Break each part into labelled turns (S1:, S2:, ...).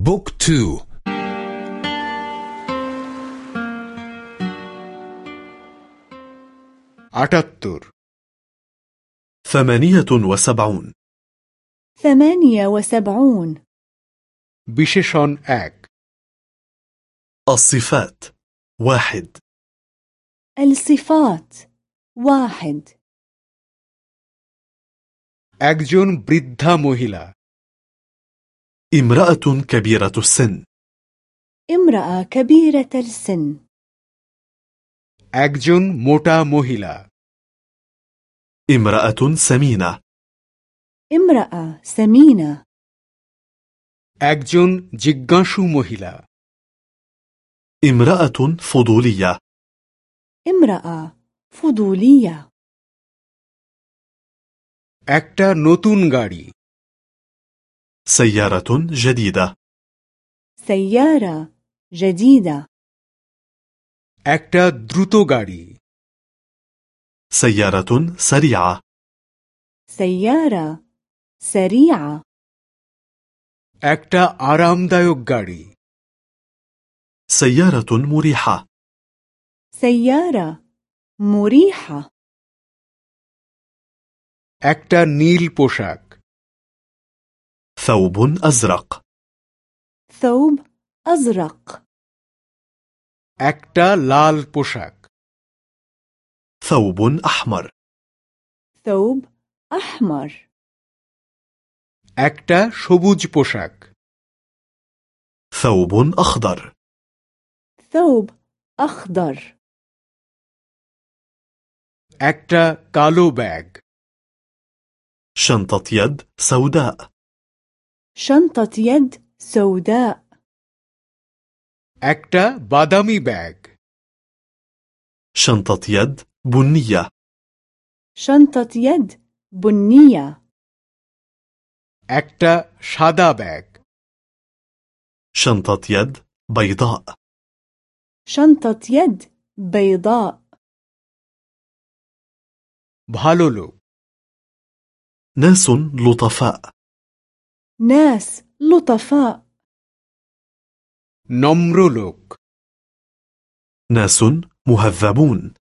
S1: بوك تو
S2: আটাত্তর
S3: ثمانية وسبعون
S4: ثمانية وسبعون
S2: বিশেষণ এক
S3: الصفات واحد
S4: الصفات واحد
S2: একজন বৃদ্ধা মহিলা
S3: امرأة كبيرة السن
S4: امرأة كبيرة السن
S2: একজন মোটা মহিলা
S3: امرأة سمينة
S4: امرأة سمينة
S2: একজন জিজ্ঞাসু মহিলা
S3: امرأة فضولية
S4: امرأة فضولية
S2: একটা নতুন গাড়ি
S3: سيارة جديدة
S4: سيارة جديدة
S2: একটা দ্রুত গাড়ি
S3: سيارة سريعة
S4: سيارة سريعة
S2: একটা আরামদায়ক গাড়ি
S3: سيارة مريحة
S4: سيارة مريحة
S2: একটা নীল পোশাক
S3: ثوب أزرق
S4: ثوب أزرق
S2: একটা লাল পোশাক
S3: ثوب أحمر
S4: ثوب أحمر
S2: একটা সবুজ পোশাক
S3: ثوب أخضر
S4: ثوب أخضر
S2: একটা কালো ব্যাগ
S3: شنطة يد سوداء
S4: شنطة يد سوداء
S2: একটা বাদামি ব্যাগ
S3: شنطة يد بنية
S4: شنطة يد بنية
S2: একটা সাদা ব্যাগ
S3: شنطة يد بيضاء
S4: شنطة يد بيضاء
S2: ভালো লোক
S3: ناس لطفاء
S4: ناس لطفاء
S2: নম্র লোক
S3: ناس مهذبون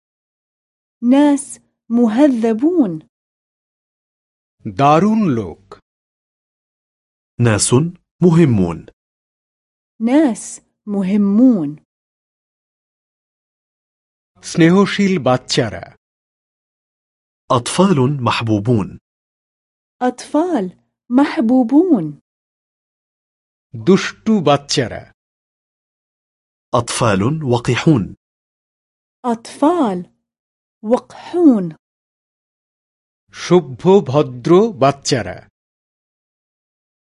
S4: ناس مهذبون
S2: দারুণ লোক
S3: ناس مهمون
S4: ناس مهمون
S2: স্নেহশীল বাচ্চারা
S3: أطفال محبوبون
S4: أطفال محبوبون
S2: দুষ্টু বাচ্চারা
S3: أطفال وقحون
S4: أطفال وقحون
S2: সভ্য ভদ্র বাচ্চারা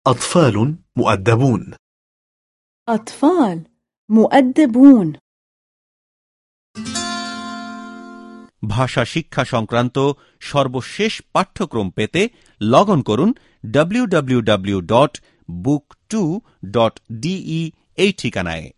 S3: أطفال مؤدبون
S4: أطفال مؤدبون
S5: ভাষা শিক্ষা সংক্রান্ত সর্বশেষ পাঠ্যক্রম পেতে লগ অন করুন www.book2.de এই ঠিকানায়।